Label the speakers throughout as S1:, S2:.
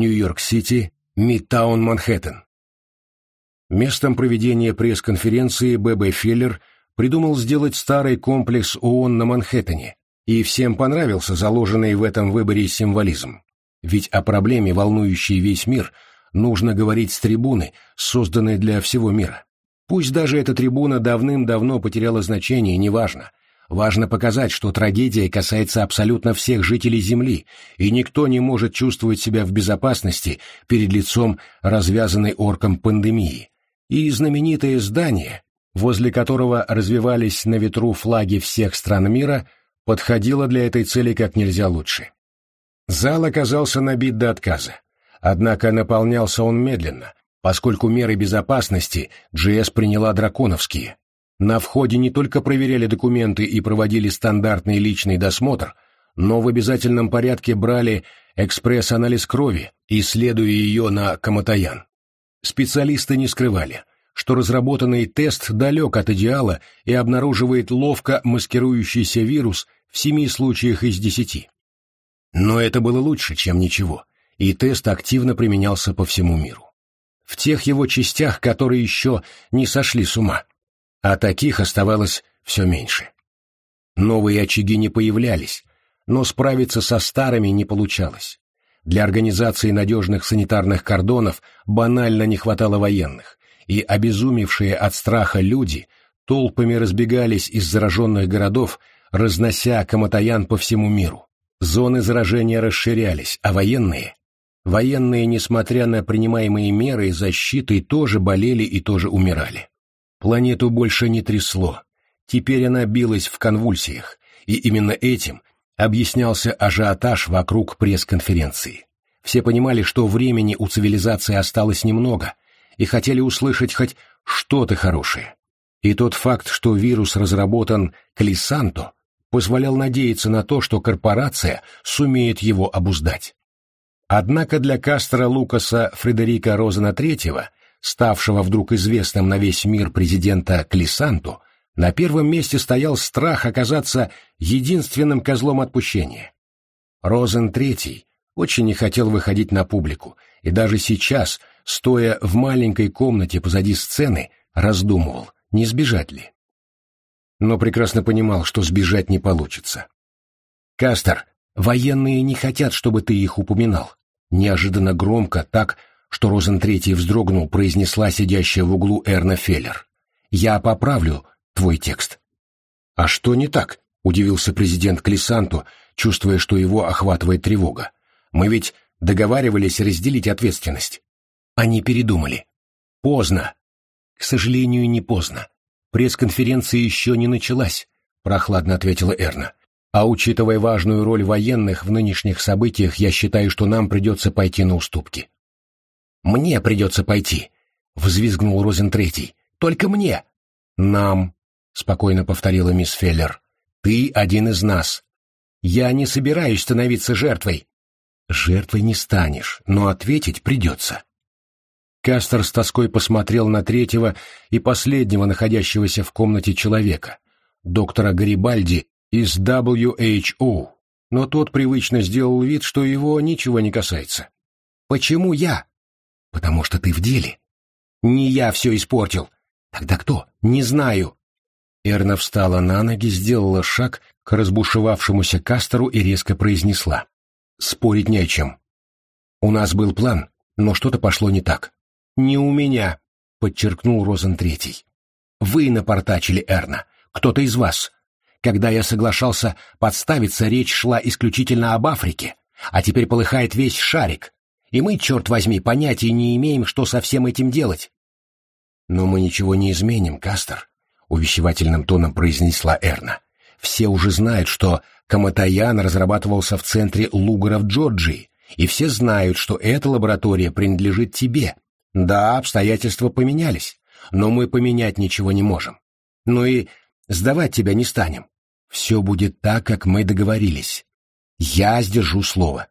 S1: Нью-Йорк-Сити, Мидтаун, Манхэттен. Местом проведения пресс-конференции Б.Б. Феллер придумал сделать старый комплекс ООН на Манхэттене, и всем понравился заложенный в этом выборе символизм. Ведь о проблеме, волнующей весь мир, нужно говорить с трибуны, созданной для всего мира. Пусть даже эта трибуна давным-давно потеряла значение, неважно. Важно показать, что трагедия касается абсолютно всех жителей Земли, и никто не может чувствовать себя в безопасности перед лицом развязанной орком пандемии и знаменитое здание, возле которого развивались на ветру флаги всех стран мира, подходило для этой цели как нельзя лучше. Зал оказался набит до отказа. Однако наполнялся он медленно, поскольку меры безопасности GS приняла драконовские. На входе не только проверяли документы и проводили стандартный личный досмотр, но в обязательном порядке брали экспресс-анализ крови, исследуя ее на Каматаян. Специалисты не скрывали, что разработанный тест далек от идеала и обнаруживает ловко маскирующийся вирус в семи случаях из десяти. Но это было лучше, чем ничего, и тест активно применялся по всему миру. В тех его частях, которые еще не сошли с ума, а таких оставалось все меньше. Новые очаги не появлялись, но справиться со старыми не получалось. Для организации надежных санитарных кордонов банально не хватало военных, и обезумевшие от страха люди толпами разбегались из зараженных городов, разнося Каматаян по всему миру. Зоны заражения расширялись, а военные... Военные, несмотря на принимаемые меры защиты, тоже болели и тоже умирали. Планету больше не трясло. Теперь она билась в конвульсиях, и именно этим объяснялся ажиотаж вокруг пресс-конференции. Все понимали, что времени у цивилизации осталось немного, и хотели услышать хоть что-то хорошее. И тот факт, что вирус разработан Клисанто, позволял надеяться на то, что корпорация сумеет его обуздать. Однако для Кастера Лукаса Фредерика Розена III, ставшего вдруг известным на весь мир президента Клисанто, на первом месте стоял страх оказаться единственным козлом отпущения. Розен III очень не хотел выходить на публику, и даже сейчас, стоя в маленькой комнате позади сцены, раздумывал, не сбежать ли. Но прекрасно понимал, что сбежать не получится. «Кастер, военные не хотят, чтобы ты их упоминал». Неожиданно громко, так, что Розен Третий вздрогнул, произнесла сидящая в углу Эрна Феллер. «Я поправлю твой текст». «А что не так?» — удивился президент Клисанту, чувствуя, что его охватывает тревога. «Мы ведь договаривались разделить ответственность». Они передумали. «Поздно». «К сожалению, не поздно. Пресс-конференция еще не началась», — прохладно ответила Эрна. «А учитывая важную роль военных в нынешних событиях, я считаю, что нам придется пойти на уступки». «Мне придется пойти», — взвизгнул Розен Третий. «Только мне». «Нам», — спокойно повторила мисс Феллер. «Ты один из нас. Я не собираюсь становиться жертвой». «Жертвой не станешь, но ответить придется». Кастер с тоской посмотрел на третьего и последнего находящегося в комнате человека, доктора Гарибальди из WHO, но тот привычно сделал вид, что его ничего не касается. «Почему я?» «Потому что ты в деле». «Не я все испортил». «Тогда кто?» «Не знаю». Эрна встала на ноги, сделала шаг к разбушевавшемуся Кастеру и резко произнесла. «Спорить не о чем. У нас был план, но что-то пошло не так. Не у меня», — подчеркнул Розен Третий. «Вы напортачили Эрна, кто-то из вас. Когда я соглашался подставиться, речь шла исключительно об Африке, а теперь полыхает весь шарик, и мы, черт возьми, понятия не имеем, что со всем этим делать». «Но мы ничего не изменим, Кастер», — увещевательным тоном произнесла Эрна. «Все уже знают, что Каматаян разрабатывался в центре Лугара в Джорджии, и все знают, что эта лаборатория принадлежит тебе, да, обстоятельства поменялись, но мы поменять ничего не можем. Ну и сдавать тебя не станем. Все будет так, как мы договорились. Я сдержу слово.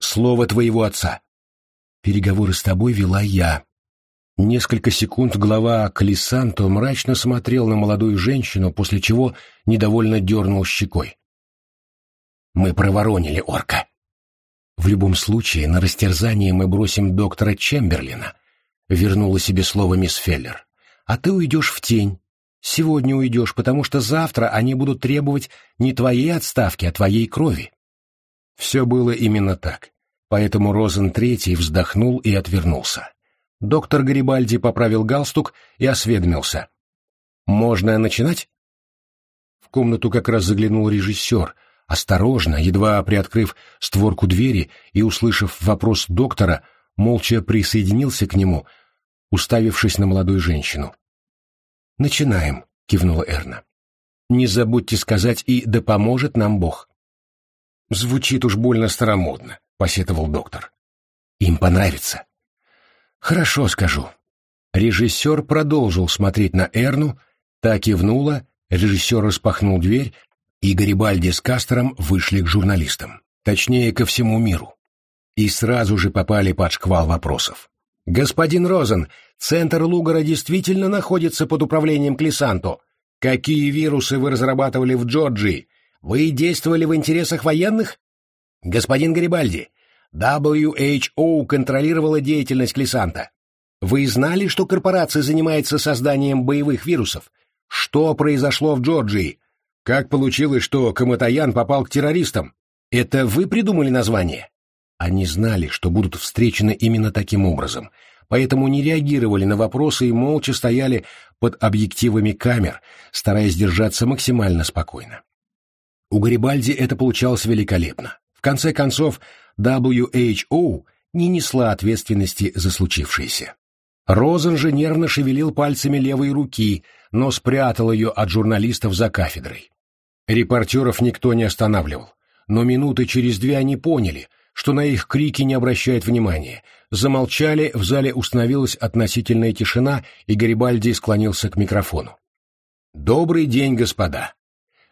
S1: Слово твоего отца. Переговоры с тобой вела я. Несколько секунд глава Калисанто мрачно смотрел на молодую женщину, после чего недовольно дернул щекой. «Мы проворонили орка». В любом случае, на растерзание мы бросим доктора Чемберлина, вернула себе слово мисс Феллер. А ты уйдешь в тень. Сегодня уйдешь, потому что завтра они будут требовать не твоей отставки, а твоей крови. Все было именно так. Поэтому Розен Третий вздохнул и отвернулся. Доктор Гарибальди поправил галстук и осведомился. «Можно начинать?» В комнату как раз заглянул режиссер, осторожно, едва приоткрыв створку двери и, услышав вопрос доктора, молча присоединился к нему, уставившись на молодую женщину. «Начинаем», — кивнула Эрна. «Не забудьте сказать и «да поможет нам Бог». «Звучит уж больно старомодно», — посетовал доктор. «Им понравится». «Хорошо, скажу». Режиссер продолжил смотреть на Эрну, та кивнула, режиссер распахнул дверь, и Гарибальди с Кастером вышли к журналистам, точнее, ко всему миру. И сразу же попали под шквал вопросов. «Господин Розен, центр Лугара действительно находится под управлением Клисанто. Какие вирусы вы разрабатывали в Джорджии? Вы действовали в интересах военных? Господин Гарибальди, WHO контролировала деятельность Клисанта. Вы знали, что корпорация занимается созданием боевых вирусов? Что произошло в Джорджии? Как получилось, что Каматаян попал к террористам? Это вы придумали название? Они знали, что будут встречены именно таким образом, поэтому не реагировали на вопросы и молча стояли под объективами камер, стараясь держаться максимально спокойно. У Гарибальди это получалось великолепно. В конце концов, WHO не несла ответственности за случившееся. Розен же нервно шевелил пальцами левой руки, но спрятал ее от журналистов за кафедрой. Репортеров никто не останавливал, но минуты через две они поняли, что на их крики не обращают внимания. Замолчали, в зале установилась относительная тишина, и Гарибальди склонился к микрофону. «Добрый день, господа!»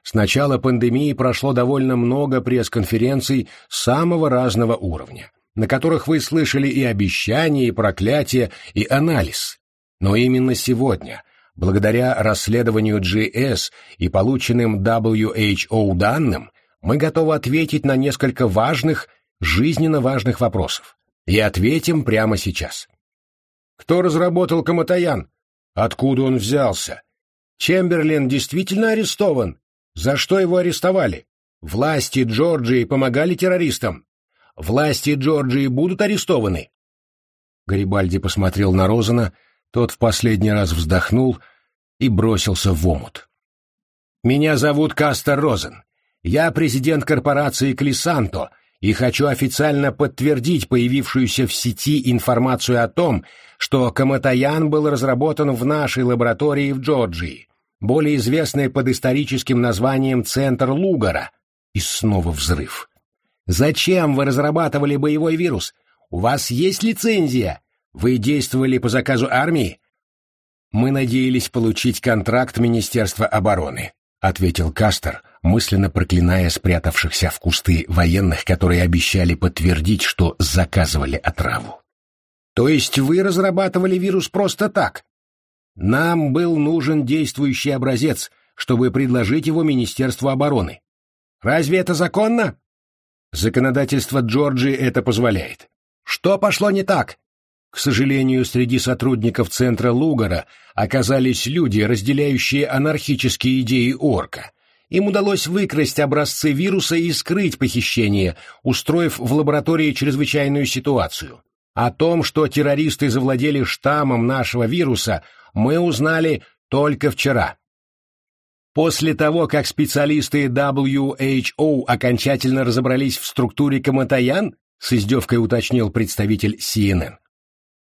S1: С начала пандемии прошло довольно много пресс-конференций самого разного уровня, на которых вы слышали и обещания, и проклятия, и анализ. Но именно сегодня, благодаря расследованию GS и полученным WHO данным, мы готовы ответить на несколько важных, жизненно важных вопросов. И ответим прямо сейчас. Кто разработал Каматаян? Откуда он взялся? Чемберлин действительно арестован? За что его арестовали? Власти Джорджии помогали террористам. Власти Джорджии будут арестованы. Гарибальди посмотрел на Розена, тот в последний раз вздохнул и бросился в омут. «Меня зовут Кастер Розен. Я президент корпорации Клисанто и хочу официально подтвердить появившуюся в сети информацию о том, что Каматаян был разработан в нашей лаборатории в Джорджии более известное под историческим названием «Центр Лугара». И снова взрыв. «Зачем вы разрабатывали боевой вирус? У вас есть лицензия? Вы действовали по заказу армии?» «Мы надеялись получить контракт Министерства обороны», — ответил Кастер, мысленно проклиная спрятавшихся в кусты военных, которые обещали подтвердить, что заказывали отраву. «То есть вы разрабатывали вирус просто так?» Нам был нужен действующий образец, чтобы предложить его Министерству обороны. Разве это законно? Законодательство Джорджии это позволяет. Что пошло не так? К сожалению, среди сотрудников центра Лугара оказались люди, разделяющие анархические идеи Орка. Им удалось выкрасть образцы вируса и скрыть похищение, устроив в лаборатории чрезвычайную ситуацию. О том, что террористы завладели штаммом нашего вируса, мы узнали только вчера. После того, как специалисты WHO окончательно разобрались в структуре Каматаян, с издевкой уточнил представитель CNN.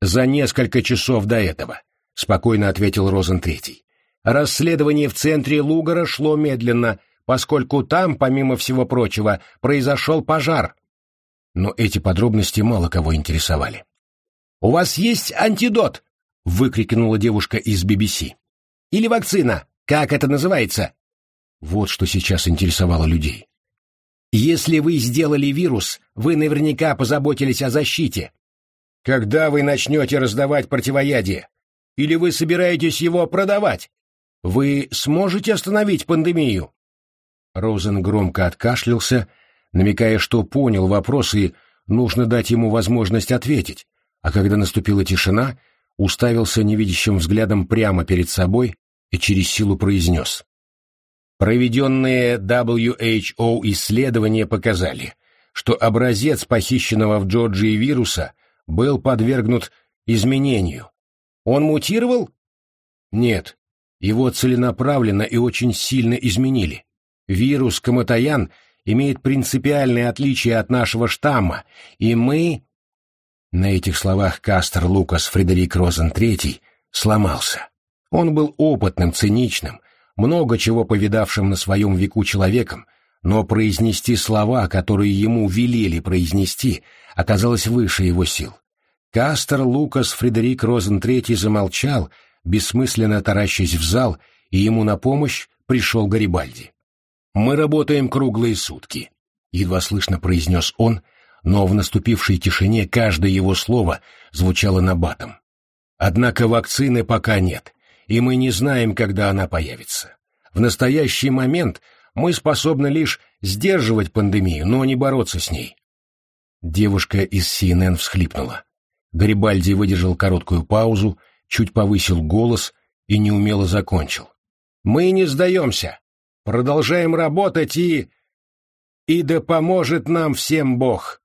S1: За несколько часов до этого, спокойно ответил Розен Третий. Расследование в центре Лугара шло медленно, поскольку там, помимо всего прочего, произошел пожар. Но эти подробности мало кого интересовали. «У вас есть антидот?» — выкрикнула девушка из BBC. «Или вакцина? Как это называется?» Вот что сейчас интересовало людей. «Если вы сделали вирус, вы наверняка позаботились о защите. Когда вы начнете раздавать противоядие? Или вы собираетесь его продавать? Вы сможете остановить пандемию?» Розен громко откашлялся, намекая, что понял вопрос и нужно дать ему возможность ответить, а когда наступила тишина, уставился невидящим взглядом прямо перед собой и через силу произнес. Проведенные WHO исследования показали, что образец похищенного в Джорджии вируса был подвергнут изменению. Он мутировал? Нет, его целенаправленно и очень сильно изменили. Вирус Каматаян имеет принципиальное отличие от нашего штамма, и мы... На этих словах Кастер Лукас Фредерик Розен III сломался. Он был опытным, циничным, много чего повидавшим на своем веку человеком, но произнести слова, которые ему велели произнести, оказалось выше его сил. Кастер Лукас Фредерик Розен III замолчал, бессмысленно таращась в зал, и ему на помощь пришел Гарибальди. «Мы работаем круглые сутки», — едва слышно произнес он, но в наступившей тишине каждое его слово звучало набатом. «Однако вакцины пока нет, и мы не знаем, когда она появится. В настоящий момент мы способны лишь сдерживать пандемию, но не бороться с ней». Девушка из CNN всхлипнула. Гарибальди выдержал короткую паузу, чуть повысил голос и неумело закончил. «Мы не сдаемся. Продолжаем работать и... И да поможет нам всем Бог!»